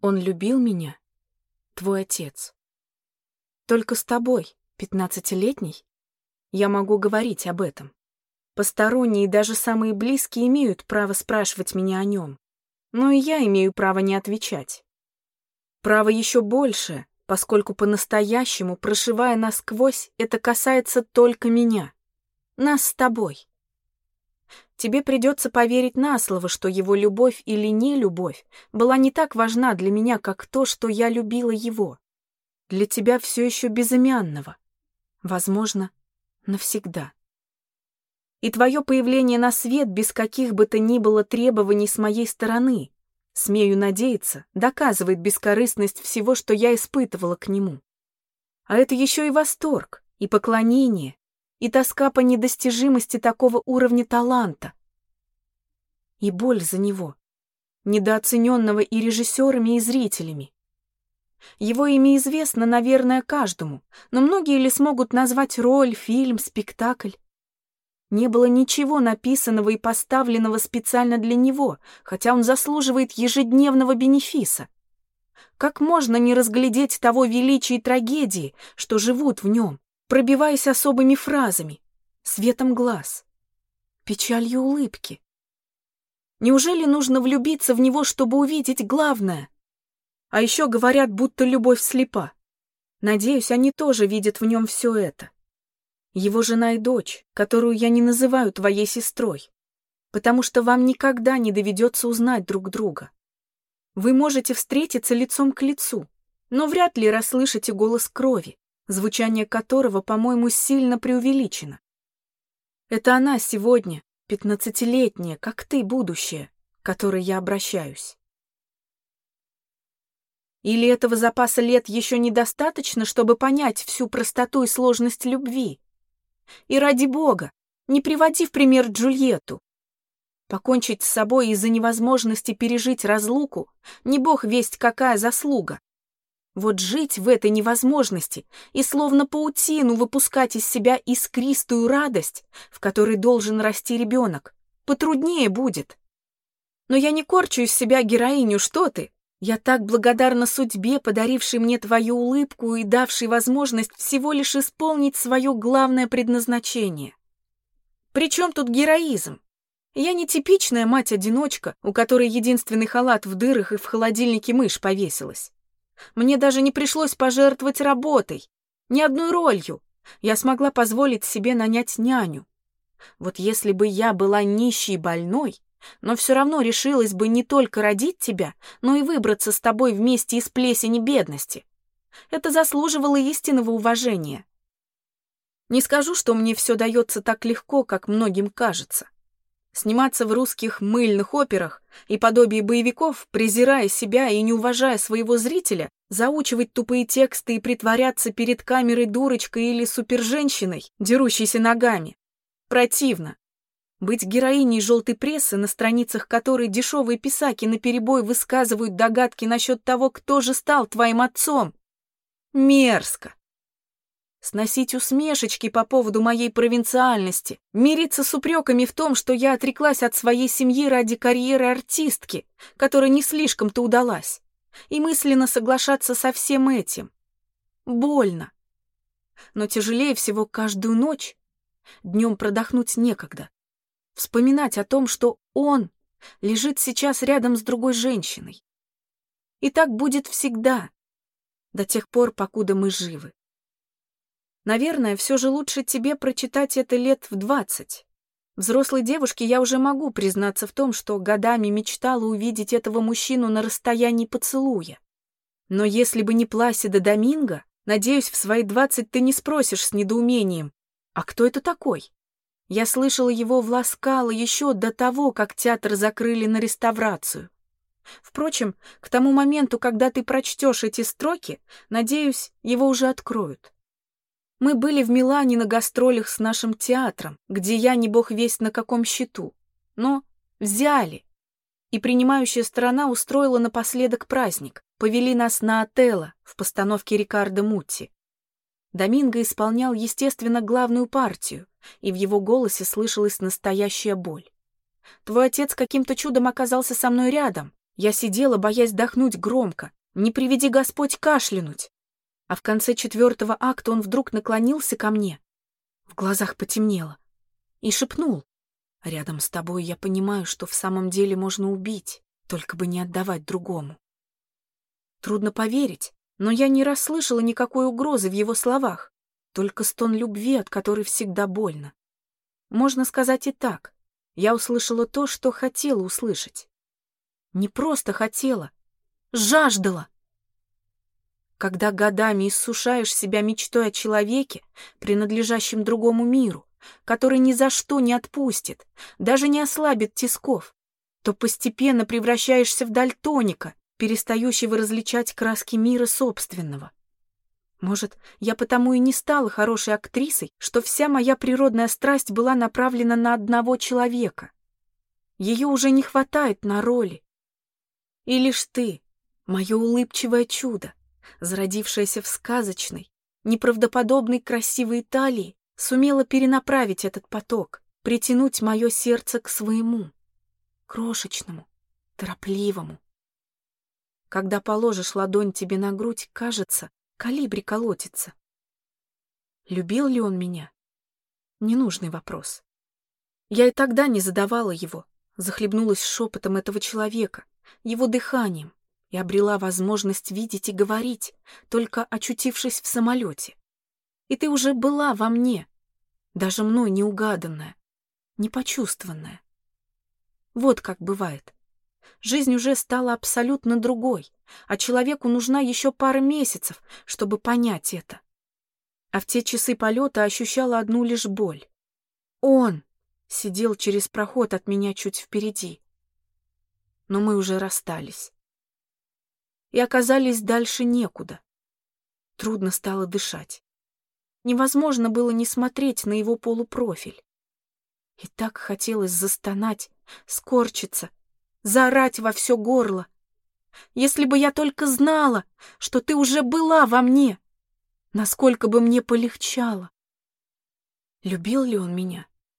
Он любил меня, твой отец. Только с тобой, пятнадцатилетний, я могу говорить об этом. Посторонние, даже самые близкие, имеют право спрашивать меня о нем. Но и я имею право не отвечать. Право еще больше, поскольку по-настоящему, прошивая насквозь, это касается только меня. Нас с тобой. Тебе придется поверить на слово, что его любовь или не любовь была не так важна для меня, как то, что я любила его. Для тебя все еще безымянного. Возможно, навсегда. И твое появление на свет без каких бы то ни было требований с моей стороны, смею надеяться, доказывает бескорыстность всего, что я испытывала к нему. А это еще и восторг, и поклонение, и тоска по недостижимости такого уровня таланта. И боль за него, недооцененного и режиссерами, и зрителями. Его имя известно, наверное, каждому, но многие ли смогут назвать роль, фильм, спектакль? Не было ничего написанного и поставленного специально для него, хотя он заслуживает ежедневного бенефиса. Как можно не разглядеть того величия и трагедии, что живут в нем, пробиваясь особыми фразами, светом глаз, печалью улыбки? Неужели нужно влюбиться в него, чтобы увидеть главное? А еще говорят, будто любовь слепа. Надеюсь, они тоже видят в нем все это его жена и дочь, которую я не называю твоей сестрой, потому что вам никогда не доведется узнать друг друга. Вы можете встретиться лицом к лицу, но вряд ли расслышите голос крови, звучание которого, по-моему, сильно преувеличено. Это она сегодня, пятнадцатилетняя, как ты, будущее, к которой я обращаюсь. Или этого запаса лет еще недостаточно, чтобы понять всю простоту и сложность любви? И ради бога, не приводи в пример Джульетту. Покончить с собой из-за невозможности пережить разлуку не бог весть какая заслуга. Вот жить в этой невозможности и словно паутину выпускать из себя искристую радость, в которой должен расти ребенок, потруднее будет. Но я не корчу из себя героиню, что ты? Я так благодарна судьбе, подарившей мне твою улыбку и давшей возможность всего лишь исполнить свое главное предназначение. Причем тут героизм? Я не типичная мать-одиночка, у которой единственный халат в дырах и в холодильнике мышь повесилась. Мне даже не пришлось пожертвовать работой, ни одной ролью. Я смогла позволить себе нанять няню. Вот если бы я была нищей и больной, но все равно решилась бы не только родить тебя, но и выбраться с тобой вместе из плесени бедности. Это заслуживало истинного уважения. Не скажу, что мне все дается так легко, как многим кажется. Сниматься в русских мыльных операх и подобие боевиков, презирая себя и не уважая своего зрителя, заучивать тупые тексты и притворяться перед камерой дурочкой или суперженщиной, дерущейся ногами. Противно. Быть героиней желтой прессы, на страницах которой дешевые писаки наперебой высказывают догадки насчет того, кто же стал твоим отцом. Мерзко. Сносить усмешечки по поводу моей провинциальности, мириться с упреками в том, что я отреклась от своей семьи ради карьеры артистки, которая не слишком-то удалась, и мысленно соглашаться со всем этим. Больно. Но тяжелее всего каждую ночь. Днем продохнуть некогда вспоминать о том, что он лежит сейчас рядом с другой женщиной. И так будет всегда, до тех пор, покуда мы живы. Наверное, все же лучше тебе прочитать это лет в двадцать. Взрослой девушке я уже могу признаться в том, что годами мечтала увидеть этого мужчину на расстоянии поцелуя. Но если бы не Пласида Доминго, надеюсь, в свои двадцать ты не спросишь с недоумением, а кто это такой? Я слышала его в Ласкало еще до того, как театр закрыли на реставрацию. Впрочем, к тому моменту, когда ты прочтешь эти строки, надеюсь, его уже откроют. Мы были в Милане на гастролях с нашим театром, где я не бог весть на каком счету. Но взяли. И принимающая сторона устроила напоследок праздник. Повели нас на Отелло в постановке Рикардо Мутти. Доминго исполнял, естественно, главную партию, и в его голосе слышалась настоящая боль. «Твой отец каким-то чудом оказался со мной рядом. Я сидела, боясь дохнуть громко, не приведи Господь кашлянуть. А в конце четвертого акта он вдруг наклонился ко мне. В глазах потемнело. И шепнул. Рядом с тобой я понимаю, что в самом деле можно убить, только бы не отдавать другому. Трудно поверить, но я не расслышала никакой угрозы в его словах, только стон любви, от которой всегда больно. Можно сказать и так. Я услышала то, что хотела услышать. Не просто хотела, жаждала. Когда годами иссушаешь себя мечтой о человеке, принадлежащем другому миру, который ни за что не отпустит, даже не ослабит тисков, то постепенно превращаешься в дальтоника, перестающего различать краски мира собственного. Может, я потому и не стала хорошей актрисой, что вся моя природная страсть была направлена на одного человека. Ее уже не хватает на роли. И лишь ты, мое улыбчивое чудо, зародившееся в сказочной, неправдоподобной красивой Италии, сумела перенаправить этот поток, притянуть мое сердце к своему, крошечному, торопливому. Когда положишь ладонь тебе на грудь, кажется, калибри колотится. Любил ли он меня? Ненужный вопрос. Я и тогда не задавала его, захлебнулась шепотом этого человека, его дыханием, и обрела возможность видеть и говорить, только очутившись в самолете. И ты уже была во мне, даже мной неугаданная, непочувствованная. Вот как бывает. Жизнь уже стала абсолютно другой, а человеку нужна еще пара месяцев, чтобы понять это. А в те часы полета ощущала одну лишь боль. Он сидел через проход от меня чуть впереди. Но мы уже расстались. И оказались дальше некуда. Трудно стало дышать. Невозможно было не смотреть на его полупрофиль. И так хотелось застонать, скорчиться, заорать во все горло. Если бы я только знала, что ты уже была во мне, насколько бы мне полегчало. Любил ли он меня?